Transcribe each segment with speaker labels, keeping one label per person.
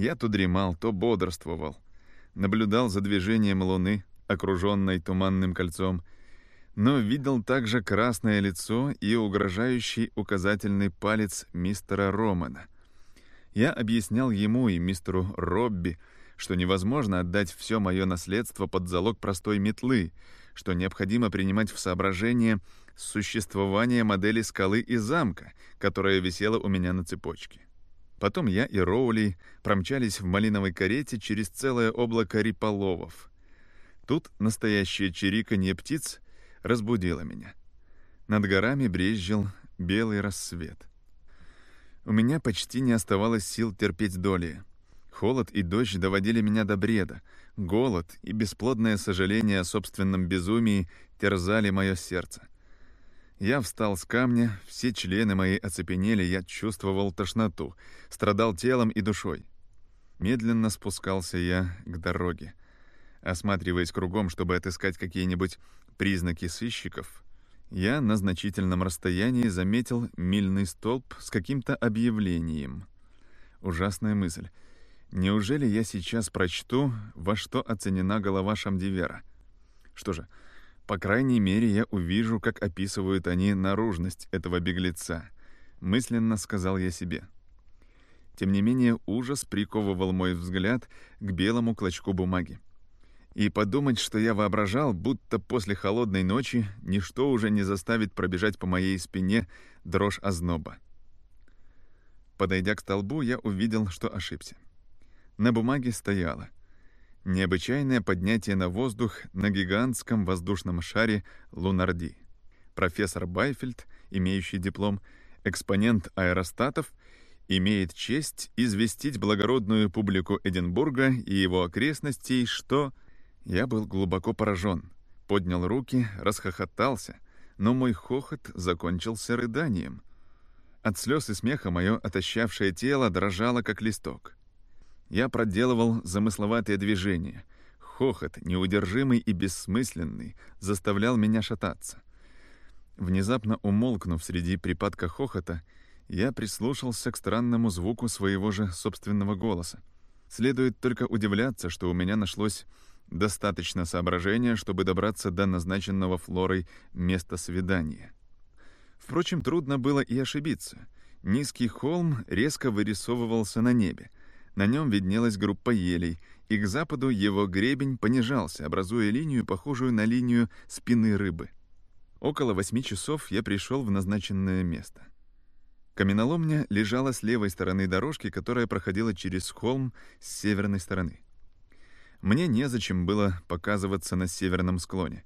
Speaker 1: Я то дремал, то бодрствовал. Наблюдал за движением луны, окруженной туманным кольцом, но видел также красное лицо и угрожающий указательный палец мистера Романа. Я объяснял ему и мистеру Робби, что невозможно отдать все мое наследство под залог простой метлы, что необходимо принимать в соображение существование модели скалы и замка, которая висела у меня на цепочке. Потом я и Роули промчались в малиновой карете через целое облако риполовов. Тут настоящее чириканье птиц разбудило меня. Над горами брезжил белый рассвет. У меня почти не оставалось сил терпеть доли. Холод и дождь доводили меня до бреда. Голод и бесплодное сожаление о собственном безумии терзали мое сердце. Я встал с камня, все члены мои оцепенели, я чувствовал тошноту, страдал телом и душой. Медленно спускался я к дороге. Осматриваясь кругом, чтобы отыскать какие-нибудь признаки сыщиков, я на значительном расстоянии заметил мильный столб с каким-то объявлением. Ужасная мысль. Неужели я сейчас прочту, во что оценена голова Шамдивера? Что же, по крайней мере, я увижу, как описывают они наружность этого беглеца. Мысленно сказал я себе. Тем не менее, ужас приковывал мой взгляд к белому клочку бумаги. И подумать, что я воображал, будто после холодной ночи ничто уже не заставит пробежать по моей спине дрожь озноба. Подойдя к столбу, я увидел, что ошибся. На бумаге стояло — Необычайное поднятие на воздух на гигантском воздушном шаре Лунарди. Профессор Байфельд, имеющий диплом, экспонент аэростатов, имеет честь известить благородную публику Эдинбурга и его окрестностей, что... Я был глубоко поражен, поднял руки, расхохотался, но мой хохот закончился рыданием. От слез и смеха мое отощавшее тело дрожало, как листок. Я проделывал замысловатые движения. Хохот, неудержимый и бессмысленный, заставлял меня шататься. Внезапно умолкнув среди припадка хохота, я прислушался к странному звуку своего же собственного голоса. Следует только удивляться, что у меня нашлось достаточно соображения, чтобы добраться до назначенного Флорой места свидания. Впрочем, трудно было и ошибиться. Низкий холм резко вырисовывался на небе — на нем виднелась группа елей, и к западу его гребень понижался, образуя линию, похожую на линию спины рыбы. Около восьми часов я пришел в назначенное место. Каменоломня лежала с левой стороны дорожки, которая проходила через холм с северной стороны. Мне незачем было показываться на северном склоне.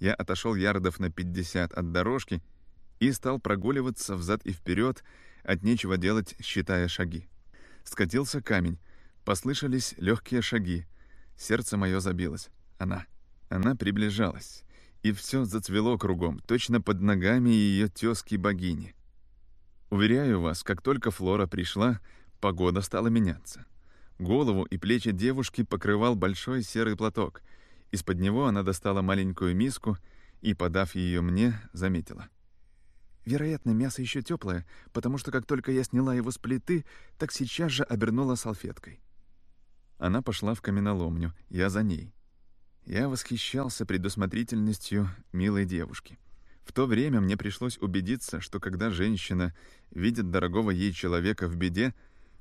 Speaker 1: Я отошел ярдов на 50 от дорожки и стал прогуливаться взад и вперед, от нечего делать, считая шаги. Скатился камень. Послышались легкие шаги. Сердце мое забилось. Она. Она приближалась. И все зацвело кругом, точно под ногами ее тезки-богини. Уверяю вас, как только Флора пришла, погода стала меняться. Голову и плечи девушки покрывал большой серый платок. Из-под него она достала маленькую миску и, подав ее мне, заметила — Вероятно, мясо еще теплое, потому что как только я сняла его с плиты, так сейчас же обернула салфеткой. Она пошла в каменоломню, я за ней. Я восхищался предусмотрительностью милой девушки. В то время мне пришлось убедиться, что когда женщина видит дорогого ей человека в беде,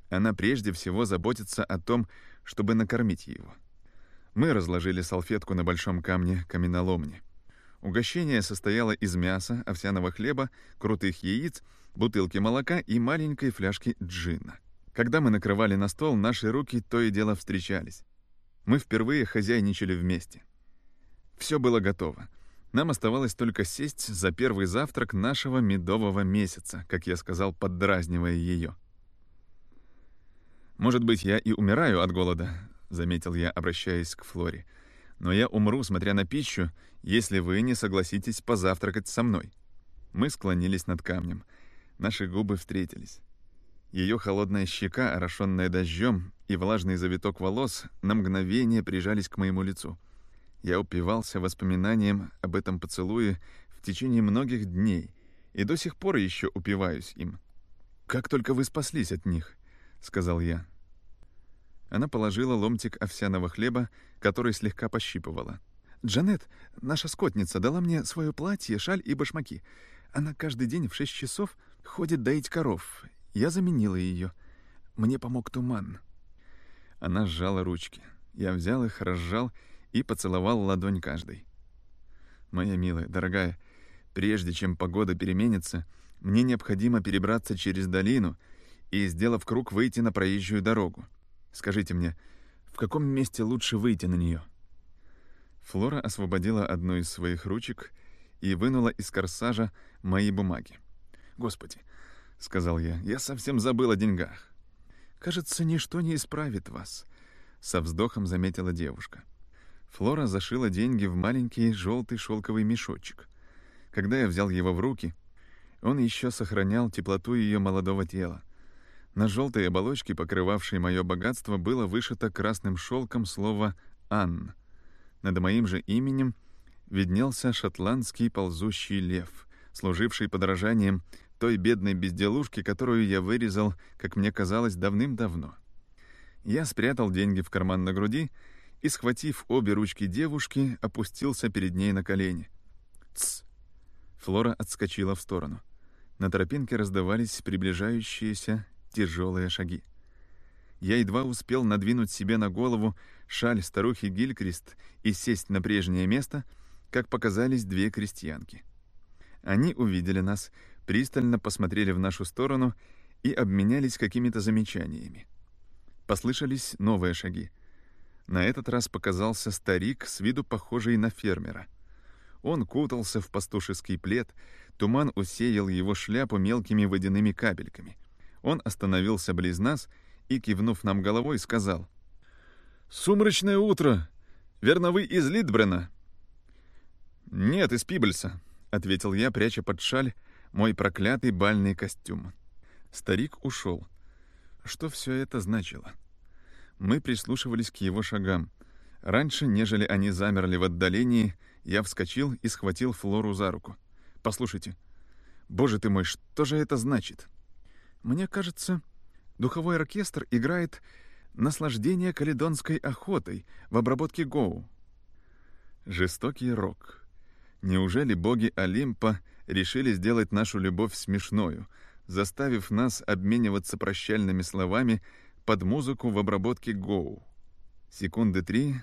Speaker 1: она прежде всего заботится о том, чтобы накормить его. Мы разложили салфетку на большом камне каменоломни. Угощение состояло из мяса, овсяного хлеба, крутых яиц, бутылки молока и маленькой фляжки джина. Когда мы накрывали на стол, наши руки то и дело встречались. Мы впервые хозяйничали вместе. Все было готово. Нам оставалось только сесть за первый завтрак нашего медового месяца, как я сказал, поддразнивая ее. «Может быть, я и умираю от голода», — заметил я, обращаясь к Флоре но я умру, смотря на пищу, если вы не согласитесь позавтракать со мной». Мы склонились над камнем. Наши губы встретились. Ее холодная щека, орошенная дождем, и влажный завиток волос на мгновение прижались к моему лицу. Я упивался воспоминанием об этом поцелуе в течение многих дней, и до сих пор еще упиваюсь им. «Как только вы спаслись от них», — сказал я. Она положила ломтик овсяного хлеба, который слегка пощипывала. «Джанет, наша скотница, дала мне свое платье, шаль и башмаки. Она каждый день в шесть часов ходит доить коров. Я заменила ее. Мне помог туман». Она сжала ручки. Я взял их, разжал и поцеловал ладонь каждой. «Моя милая, дорогая, прежде чем погода переменится, мне необходимо перебраться через долину и, сделав круг, выйти на проезжую дорогу. Скажите мне, в каком месте лучше выйти на нее?» Флора освободила одну из своих ручек и вынула из корсажа мои бумаги. «Господи!» — сказал я. «Я совсем забыл о деньгах». «Кажется, ничто не исправит вас», — со вздохом заметила девушка. Флора зашила деньги в маленький желтый шелковый мешочек. Когда я взял его в руки, он еще сохранял теплоту ее молодого тела. На желтой оболочке, покрывавшей мое богатство, было вышито красным шелком слово «Анн». Над моим же именем виднелся шотландский ползущий лев, служивший подражанием той бедной безделушки, которую я вырезал, как мне казалось, давным-давно. Я спрятал деньги в карман на груди и, схватив обе ручки девушки, опустился перед ней на колени. «Тсс!» Флора отскочила в сторону. На тропинке раздавались приближающиеся тяжелые шаги. Я едва успел надвинуть себе на голову шаль старухи Гилькрист и сесть на прежнее место, как показались две крестьянки. Они увидели нас, пристально посмотрели в нашу сторону и обменялись какими-то замечаниями. Послышались новые шаги. На этот раз показался старик, с виду похожий на фермера. Он кутался в пастушеский плед, туман усеял его шляпу мелкими водяными капельками. Он остановился близ нас и, кивнув нам головой, сказал. «Сумрачное утро! Верно, вы из Литбрена?» «Нет, из Пибельса», — ответил я, пряча под шаль мой проклятый бальный костюм. Старик ушел. Что все это значило? Мы прислушивались к его шагам. Раньше, нежели они замерли в отдалении, я вскочил и схватил Флору за руку. «Послушайте, боже ты мой, что же это значит?» Мне кажется, духовой оркестр играет наслаждение каледонской охотой в обработке Гоу. Жестокий рок. Неужели боги Олимпа решили сделать нашу любовь смешною, заставив нас обмениваться прощальными словами под музыку в обработке Гоу? Секунды три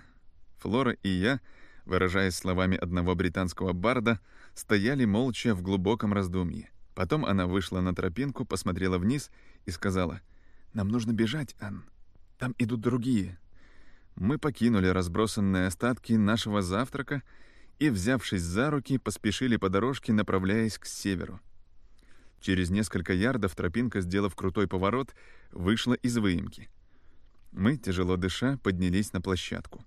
Speaker 1: Флора и я, выражаясь словами одного британского барда, стояли молча в глубоком раздумье. Потом она вышла на тропинку, посмотрела вниз и сказала, «Нам нужно бежать, Ан. Там идут другие». Мы покинули разбросанные остатки нашего завтрака и, взявшись за руки, поспешили по дорожке, направляясь к северу. Через несколько ярдов тропинка, сделав крутой поворот, вышла из выемки. Мы, тяжело дыша, поднялись на площадку.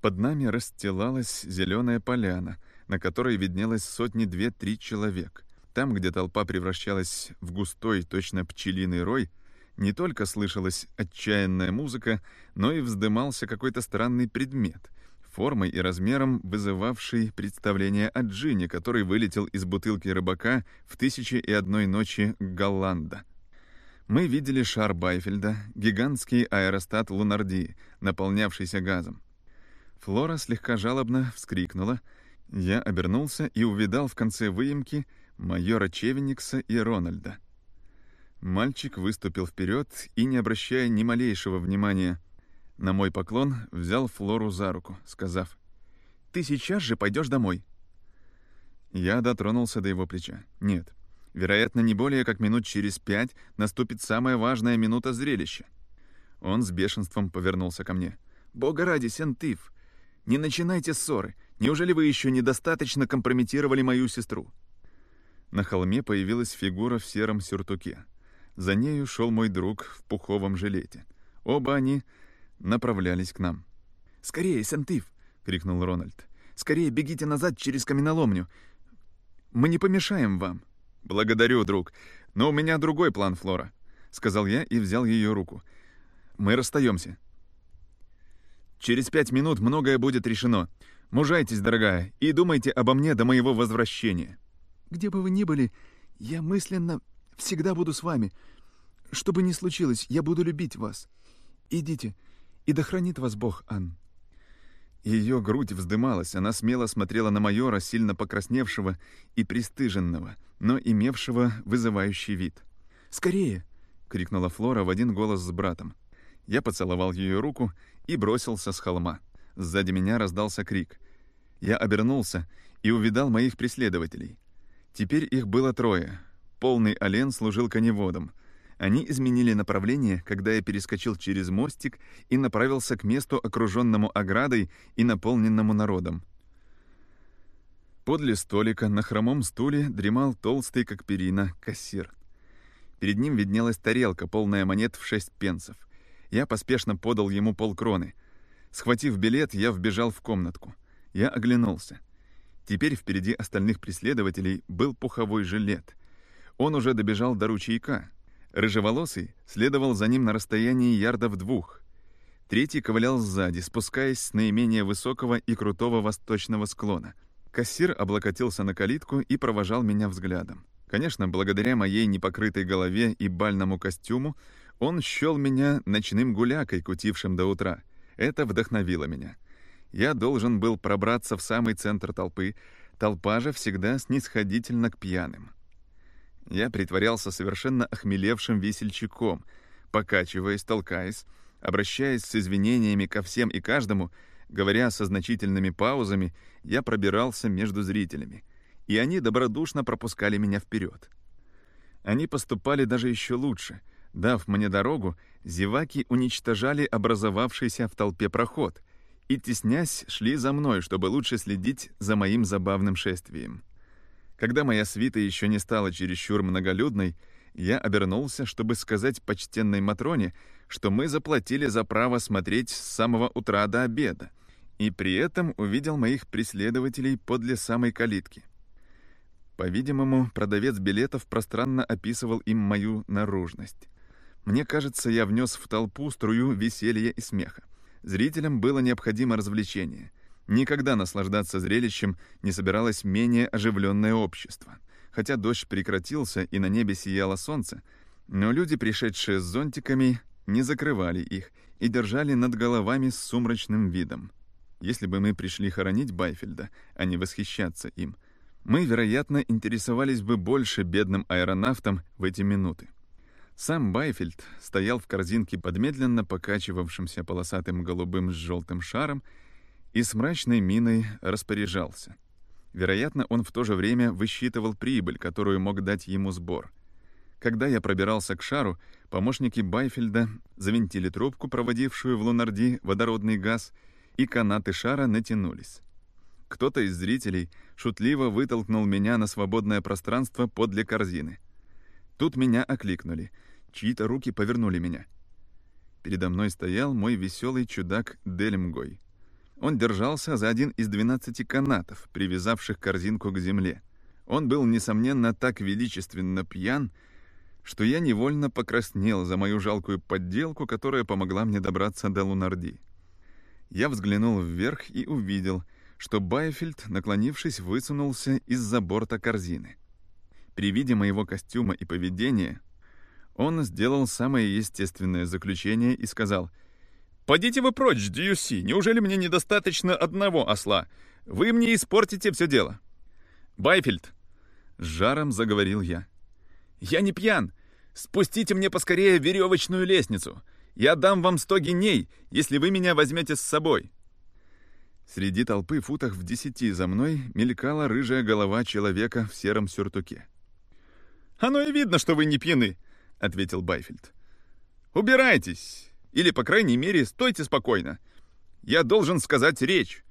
Speaker 1: Под нами расстилалась зеленая поляна, на которой виднелось сотни две-три человек — там, где толпа превращалась в густой, точно пчелиный рой, не только слышалась отчаянная музыка, но и вздымался какой-то странный предмет, формой и размером вызывавший представление о джине, который вылетел из бутылки рыбака в «Тысячи и одной ночи» Голланда. Мы видели шар Байфельда, гигантский аэростат Лунарди, наполнявшийся газом. Флора слегка жалобно вскрикнула. Я обернулся и увидал в конце выемки — майора Чевеникса и Рональда. Мальчик выступил вперед и, не обращая ни малейшего внимания на мой поклон, взял Флору за руку, сказав, «Ты сейчас же пойдешь домой». Я дотронулся до его плеча. «Нет, вероятно, не более как минут через пять наступит самая важная минута зрелища». Он с бешенством повернулся ко мне. «Бога ради, Сентив, не начинайте ссоры. Неужели вы еще недостаточно компрометировали мою сестру?» На холме появилась фигура в сером сюртуке. За нею шел мой друг в пуховом жилете. Оба они направлялись к нам. «Скорее, Сентив!» — крикнул Рональд. «Скорее бегите назад через каменоломню. Мы не помешаем вам». «Благодарю, друг. Но у меня другой план, Флора», — сказал я и взял ее руку. «Мы расстаемся. Через пять минут многое будет решено. Мужайтесь, дорогая, и думайте обо мне до моего возвращения». Где бы вы ни были, я мысленно всегда буду с вами. Что бы ни случилось, я буду любить вас. Идите, И да хранит вас Бог, Ан». Ее грудь вздымалась, она смело смотрела на майора, сильно покрасневшего и пристыженного, но имевшего вызывающий вид. «Скорее!» — крикнула Флора в один голос с братом. Я поцеловал ее руку и бросился с холма. Сзади меня раздался крик. Я обернулся и увидал моих преследователей. Теперь их было трое. Полный олен служил коневодом. Они изменили направление, когда я перескочил через мостик и направился к месту, окруженному оградой и наполненному народом. Подле столика на хромом стуле дремал толстый, как перина, кассир. Перед ним виднелась тарелка, полная монет в шесть пенсов. Я поспешно подал ему полкроны. Схватив билет, я вбежал в комнатку. Я оглянулся. Теперь впереди остальных преследователей был пуховой жилет. Он уже добежал до ручейка. Рыжеволосый следовал за ним на расстоянии ярдов двух. Третий ковылял сзади, спускаясь с наименее высокого и крутого восточного склона. Кассир облокотился на калитку и провожал меня взглядом. Конечно, благодаря моей непокрытой голове и бальному костюму, он счел меня ночным гулякой, кутившим до утра. Это вдохновило меня. Я должен был пробраться в самый центр толпы, толпа же всегда снисходительна к пьяным. Я притворялся совершенно охмелевшим весельчаком, покачиваясь, толкаясь, обращаясь с извинениями ко всем и каждому, говоря со значительными паузами, я пробирался между зрителями, и они добродушно пропускали меня вперед. Они поступали даже еще лучше. Дав мне дорогу, зеваки уничтожали образовавшийся в толпе проход — и, теснясь, шли за мной, чтобы лучше следить за моим забавным шествием. Когда моя свита еще не стала чересчур многолюдной, я обернулся, чтобы сказать почтенной Матроне, что мы заплатили за право смотреть с самого утра до обеда, и при этом увидел моих преследователей подле самой калитки. По-видимому, продавец билетов пространно описывал им мою наружность. Мне кажется, я внес в толпу струю веселья и смеха. Зрителям было необходимо развлечение. Никогда наслаждаться зрелищем не собиралось менее оживленное общество. Хотя дождь прекратился и на небе сияло солнце, но люди, пришедшие с зонтиками, не закрывали их и держали над головами с сумрачным видом. Если бы мы пришли хоронить Байфельда, а не восхищаться им, мы, вероятно, интересовались бы больше бедным аэронавтом в эти минуты. Сам Байфельд стоял в корзинке под медленно покачивавшимся полосатым голубым с желтым шаром и с мрачной миной распоряжался. Вероятно, он в то же время высчитывал прибыль, которую мог дать ему сбор. Когда я пробирался к шару, помощники Байфельда завинтили трубку, проводившую в Лунарди водородный газ, и канаты шара натянулись. Кто-то из зрителей шутливо вытолкнул меня на свободное пространство подле корзины. Тут меня окликнули. Чьи-то руки повернули меня. Передо мной стоял мой веселый чудак Дельмгой. Он держался за один из двенадцати канатов, привязавших корзинку к земле. Он был, несомненно, так величественно пьян, что я невольно покраснел за мою жалкую подделку, которая помогла мне добраться до Лунарди. Я взглянул вверх и увидел, что Байфельд, наклонившись, высунулся из-за борта корзины. При виде моего костюма и поведения он сделал самое естественное заключение и сказал, «Подите вы прочь, Дьюси, неужели мне недостаточно одного осла? Вы мне испортите все дело». «Байфельд!» — с жаром заговорил я. «Я не пьян. Спустите мне поскорее веревочную лестницу. Я дам вам сто геней, если вы меня возьмете с собой». Среди толпы футах в десяти за мной мелькала рыжая голова человека в сером сюртуке. «Оно и видно, что вы не пьяны», — ответил Байфельд. «Убирайтесь! Или, по крайней мере, стойте спокойно. Я должен сказать речь».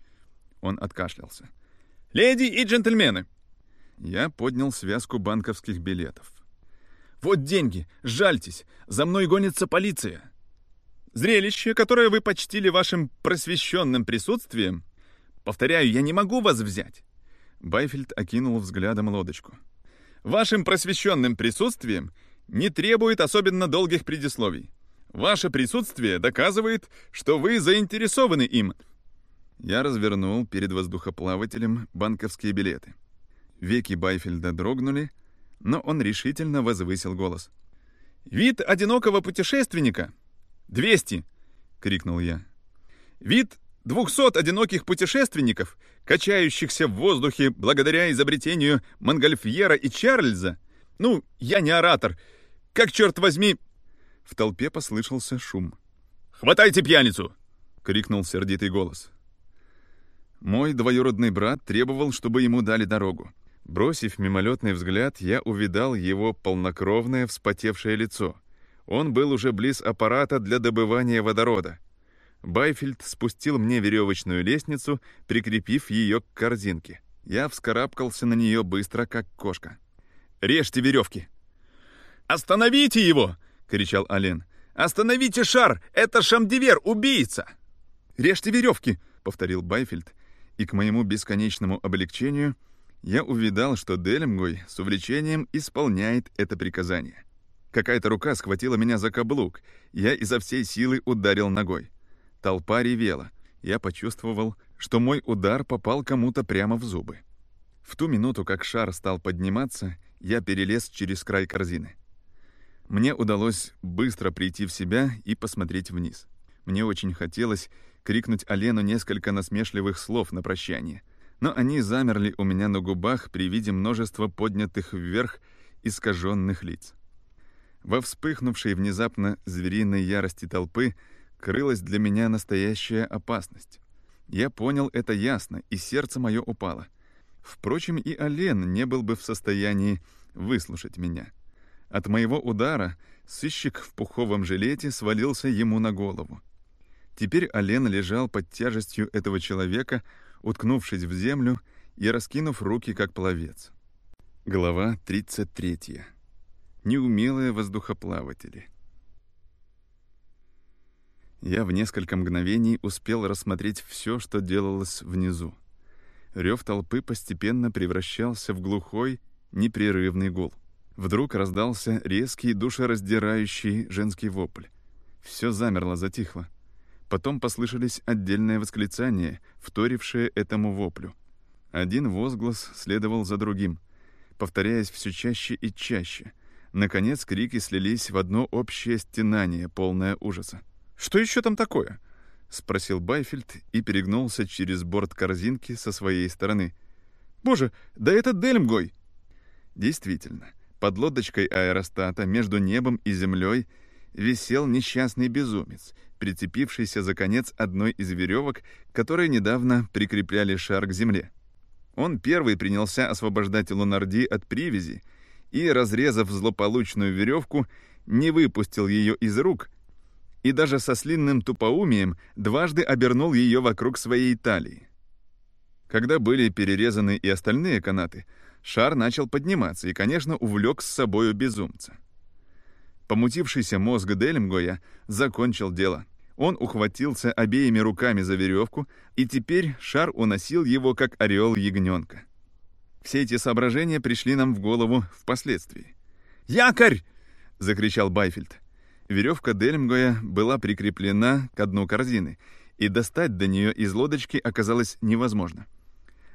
Speaker 1: Он откашлялся. «Леди и джентльмены!» Я поднял связку банковских билетов. «Вот деньги! Жальтесь! За мной гонится полиция!» «Зрелище, которое вы почтили вашим просвещенным присутствием...» «Повторяю, я не могу вас взять!» Байфельд окинул взглядом лодочку вашим просвещенным присутствием не требует особенно долгих предисловий. Ваше присутствие доказывает, что вы заинтересованы им. Я развернул перед воздухоплавателем банковские билеты. Веки Байфельда дрогнули, но он решительно возвысил голос. «Вид одинокого путешественника? 200! крикнул я. «Вид двухсот одиноких путешественников, качающихся в воздухе благодаря изобретению Монгольфьера и Чарльза? Ну, я не оратор. Как, черт возьми...» В толпе послышался шум. «Хватайте пьяницу!» — крикнул сердитый голос. Мой двоюродный брат требовал, чтобы ему дали дорогу. Бросив мимолетный взгляд, я увидал его полнокровное вспотевшее лицо. Он был уже близ аппарата для добывания водорода. Байфельд спустил мне веревочную лестницу, прикрепив ее к корзинке. Я вскарабкался на нее быстро, как кошка. «Режьте веревки!» «Остановите его!» — кричал Ален. «Остановите шар! Это Шамдивер, убийца!» «Режьте веревки!» — повторил Байфельд. И к моему бесконечному облегчению я увидал, что Делемгой с увлечением исполняет это приказание. Какая-то рука схватила меня за каблук. Я изо всей силы ударил ногой. Толпа ревела. Я почувствовал, что мой удар попал кому-то прямо в зубы. В ту минуту, как шар стал подниматься, я перелез через край корзины. Мне удалось быстро прийти в себя и посмотреть вниз. Мне очень хотелось крикнуть Алену несколько насмешливых слов на прощание, но они замерли у меня на губах при виде множества поднятых вверх искаженных лиц. Во вспыхнувшей внезапно звериной ярости толпы крылась для меня настоящая опасность. Я понял это ясно, и сердце мое упало. Впрочем, и Ален не был бы в состоянии выслушать меня. От моего удара сыщик в пуховом жилете свалился ему на голову. Теперь Ален лежал под тяжестью этого человека, уткнувшись в землю и раскинув руки, как пловец. Глава 33 неумелые воздухоплаватели. Я в несколько мгновений успел рассмотреть все, что делалось внизу. Рев толпы постепенно превращался в глухой, непрерывный гул. Вдруг раздался резкий, душераздирающий женский вопль. Все замерло, затихло. Потом послышались отдельные восклицания, вторившие этому воплю. Один возглас следовал за другим, повторяясь все чаще и чаще — Наконец крики слились в одно общее стенание, полное ужаса. «Что еще там такое?» — спросил Байфельд и перегнулся через борт корзинки со своей стороны. «Боже, да это Дельмгой!» Действительно, под лодочкой аэростата между небом и землей висел несчастный безумец, прицепившийся за конец одной из веревок, которые недавно прикрепляли шар к земле. Он первый принялся освобождать Лунарди от привязи, и, разрезав злополучную веревку, не выпустил ее из рук и даже со слинным тупоумием дважды обернул ее вокруг своей талии. Когда были перерезаны и остальные канаты, шар начал подниматься и, конечно, увлек с собою безумца. Помутившийся мозг Дельмгоя закончил дело. Он ухватился обеими руками за веревку, и теперь шар уносил его, как орел ягненка. Все эти соображения пришли нам в голову впоследствии. «Якорь!» — закричал Байфельд. Веревка Дельмгоя была прикреплена к дну корзины, и достать до нее из лодочки оказалось невозможно.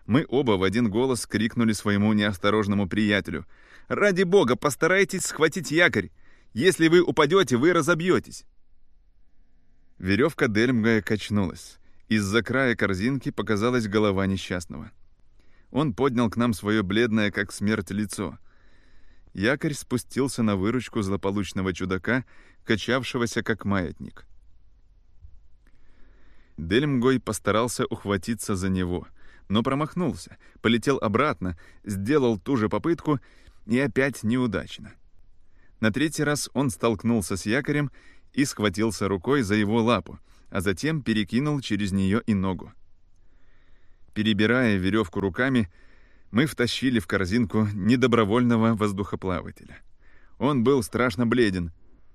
Speaker 1: Мы оба в один голос крикнули своему неосторожному приятелю. «Ради бога, постарайтесь схватить якорь! Если вы упадете, вы разобьетесь!» Веревка Дельмгоя качнулась. Из-за края корзинки показалась голова несчастного. Он поднял к нам свое бледное, как смерть, лицо. Якорь спустился на выручку злополучного чудака, качавшегося, как маятник. Дельмгой постарался ухватиться за него, но промахнулся, полетел обратно, сделал ту же попытку и опять неудачно. На третий раз он столкнулся с якорем и схватился рукой за его лапу, а затем перекинул через нее и ногу. Перебирая веревку руками, мы втащили в корзинку недобровольного воздухоплавателя. Он был страшно бледен,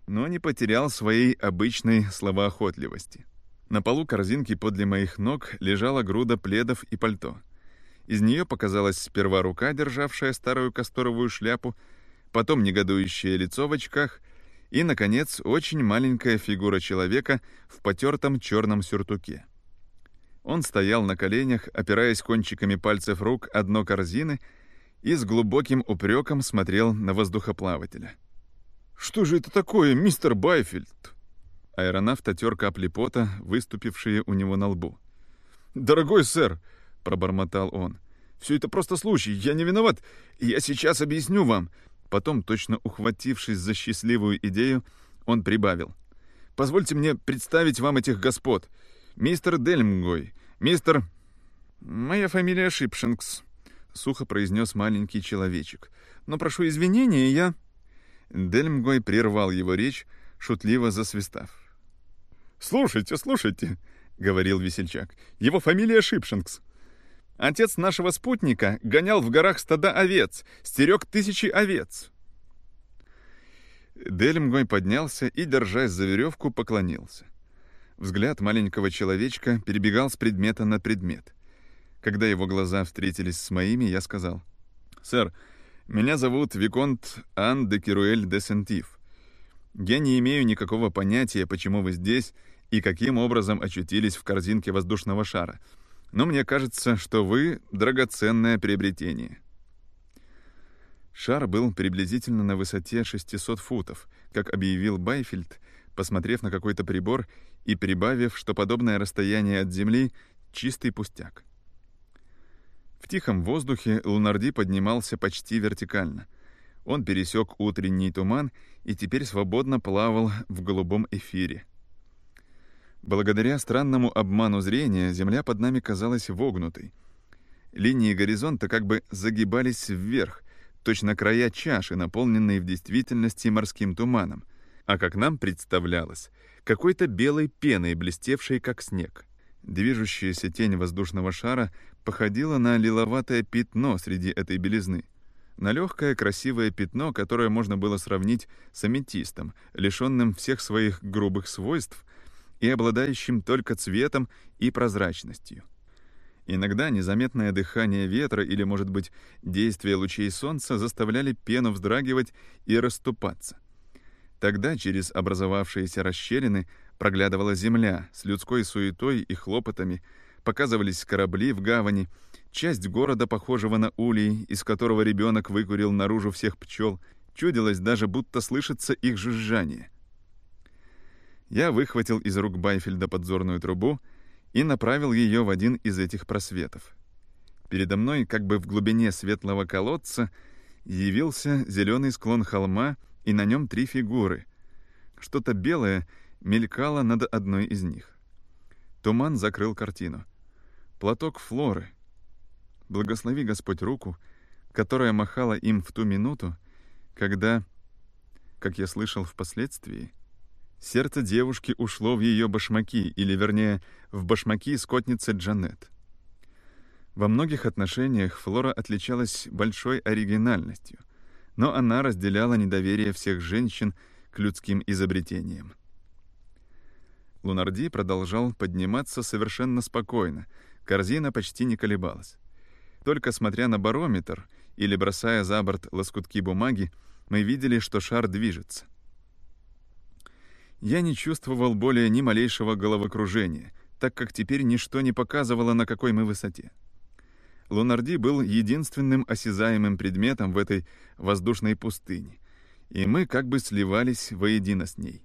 Speaker 1: но не потерял своей обычной словоохотливости. На полу корзинки подле моих ног лежала груда пледов и пальто. Из нее показалась сперва рука, державшая старую касторовую шляпу, потом негодующее лицо в очках и, наконец, очень маленькая фигура человека в потертом черном сюртуке. Он стоял на коленях, опираясь кончиками пальцев рук о дно корзины и с глубоким упреком смотрел на воздухоплавателя. «Что же это такое, мистер Байфельд?» Аэронавт отер капли пота, выступившие у него на лбу. «Дорогой сэр!» — пробормотал он. «Все это просто случай, я не виноват. Я сейчас объясню вам». Потом, точно ухватившись за счастливую идею, он прибавил. «Позвольте мне представить вам этих господ. Мистер Дельмгой, мистер...» «Моя фамилия Шипшинкс», — сухо произнес маленький человечек. «Но прошу извинения, я...» Дельмгой прервал его речь, шутливо засвистав. «Слушайте, слушайте», — говорил весельчак. «Его фамилия Шипшинкс. Отец нашего спутника гонял в горах стада овец, стерег тысячи овец». Дельмгой поднялся и, держась за веревку, поклонился. Взгляд маленького человечка перебегал с предмета на предмет. Когда его глаза встретились с моими, я сказал, «Сэр, меня зовут Виконт Ан де Керуэль де Сентив. Я не имею никакого понятия, почему вы здесь и каким образом очутились в корзинке воздушного шара, но мне кажется, что вы — драгоценное приобретение». Шар был приблизительно на высоте 600 футов, как объявил Байфельд, посмотрев на какой-то прибор и прибавив, что подобное расстояние от Земли — чистый пустяк. В тихом воздухе Лунарди поднимался почти вертикально. Он пересек утренний туман и теперь свободно плавал в голубом эфире. Благодаря странному обману зрения Земля под нами казалась вогнутой. Линии горизонта как бы загибались вверх, точно края чаши, наполненные в действительности морским туманом, а как нам представлялось, какой-то белой пеной, блестевшей как снег. Движущаяся тень воздушного шара походила на лиловатое пятно среди этой белизны. На легкое красивое пятно, которое можно было сравнить с аметистом, лишенным всех своих грубых свойств и обладающим только цветом и прозрачностью. Иногда незаметное дыхание ветра или, может быть, действие лучей солнца заставляли пену вздрагивать и расступаться. Тогда через образовавшиеся расщелины проглядывала земля с людской суетой и хлопотами, показывались корабли в гавани, часть города, похожего на улей, из которого ребенок выкурил наружу всех пчел, чудилось даже, будто слышится их жужжание. Я выхватил из рук Байфельда подзорную трубу и направил ее в один из этих просветов. Передо мной, как бы в глубине светлого колодца, явился зеленый склон холма — и на нем три фигуры. Что-то белое мелькало над одной из них. Туман закрыл картину. Платок Флоры. Благослови Господь руку, которая махала им в ту минуту, когда, как я слышал впоследствии, сердце девушки ушло в ее башмаки, или, вернее, в башмаки скотницы Джанет. Во многих отношениях Флора отличалась большой оригинальностью — но она разделяла недоверие всех женщин к людским изобретениям. Лунарди продолжал подниматься совершенно спокойно, корзина почти не колебалась. Только смотря на барометр или бросая за борт лоскутки бумаги, мы видели, что шар движется. Я не чувствовал более ни малейшего головокружения, так как теперь ничто не показывало, на какой мы высоте. Лунарди был единственным осязаемым предметом в этой воздушной пустыне, и мы как бы сливались воедино с ней.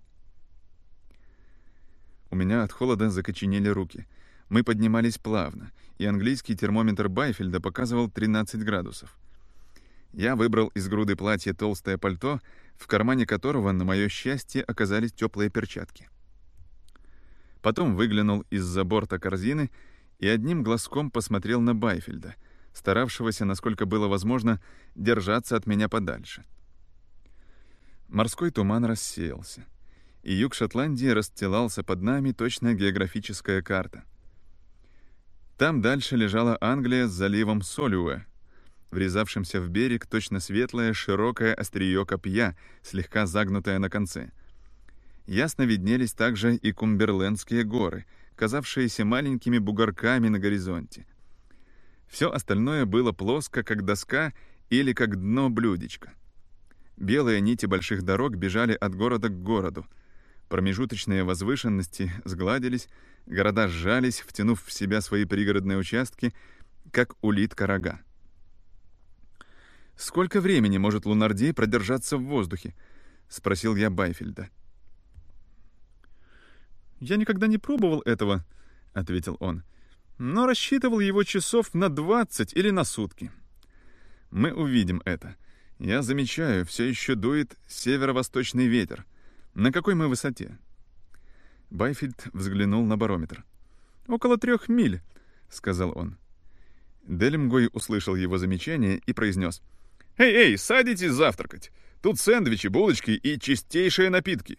Speaker 1: У меня от холода закоченели руки. Мы поднимались плавно, и английский термометр Байфельда показывал 13 градусов. Я выбрал из груды платья толстое пальто, в кармане которого, на мое счастье, оказались теплые перчатки. Потом выглянул из-за борта корзины и одним глазком посмотрел на Байфельда, старавшегося, насколько было возможно, держаться от меня подальше. Морской туман рассеялся, и юг Шотландии расстилался под нами точная географическая карта. Там дальше лежала Англия с заливом Солюэ, врезавшимся в берег точно светлое широкое острие копья, слегка загнутое на конце. Ясно виднелись также и Кумберлендские горы — казавшиеся маленькими бугорками на горизонте. Все остальное было плоско, как доска или как дно блюдечка. Белые нити больших дорог бежали от города к городу. Промежуточные возвышенности сгладились, города сжались, втянув в себя свои пригородные участки, как улитка рога. «Сколько времени может Лунарди продержаться в воздухе?» — спросил я Байфельда. «Я никогда не пробовал этого», — ответил он, «но рассчитывал его часов на 20 или на сутки». «Мы увидим это. Я замечаю, все еще дует северо-восточный ветер. На какой мы высоте?» Байфильд взглянул на барометр. «Около трех миль», — сказал он. Делимгой услышал его замечание и произнес. «Эй, эй, садитесь завтракать. Тут сэндвичи, булочки и чистейшие напитки.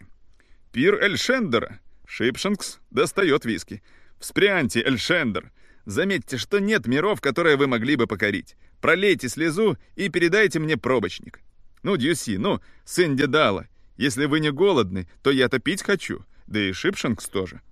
Speaker 1: Пир Эльшендера. Шипшенкс достает виски. Вспряньте, Эльшендер. Заметьте, что нет миров, которые вы могли бы покорить. Пролейте слезу и передайте мне пробочник. Ну, Дьюси, ну, сын Дедала, если вы не голодны, то я-то пить хочу. Да и Шипшенкс тоже.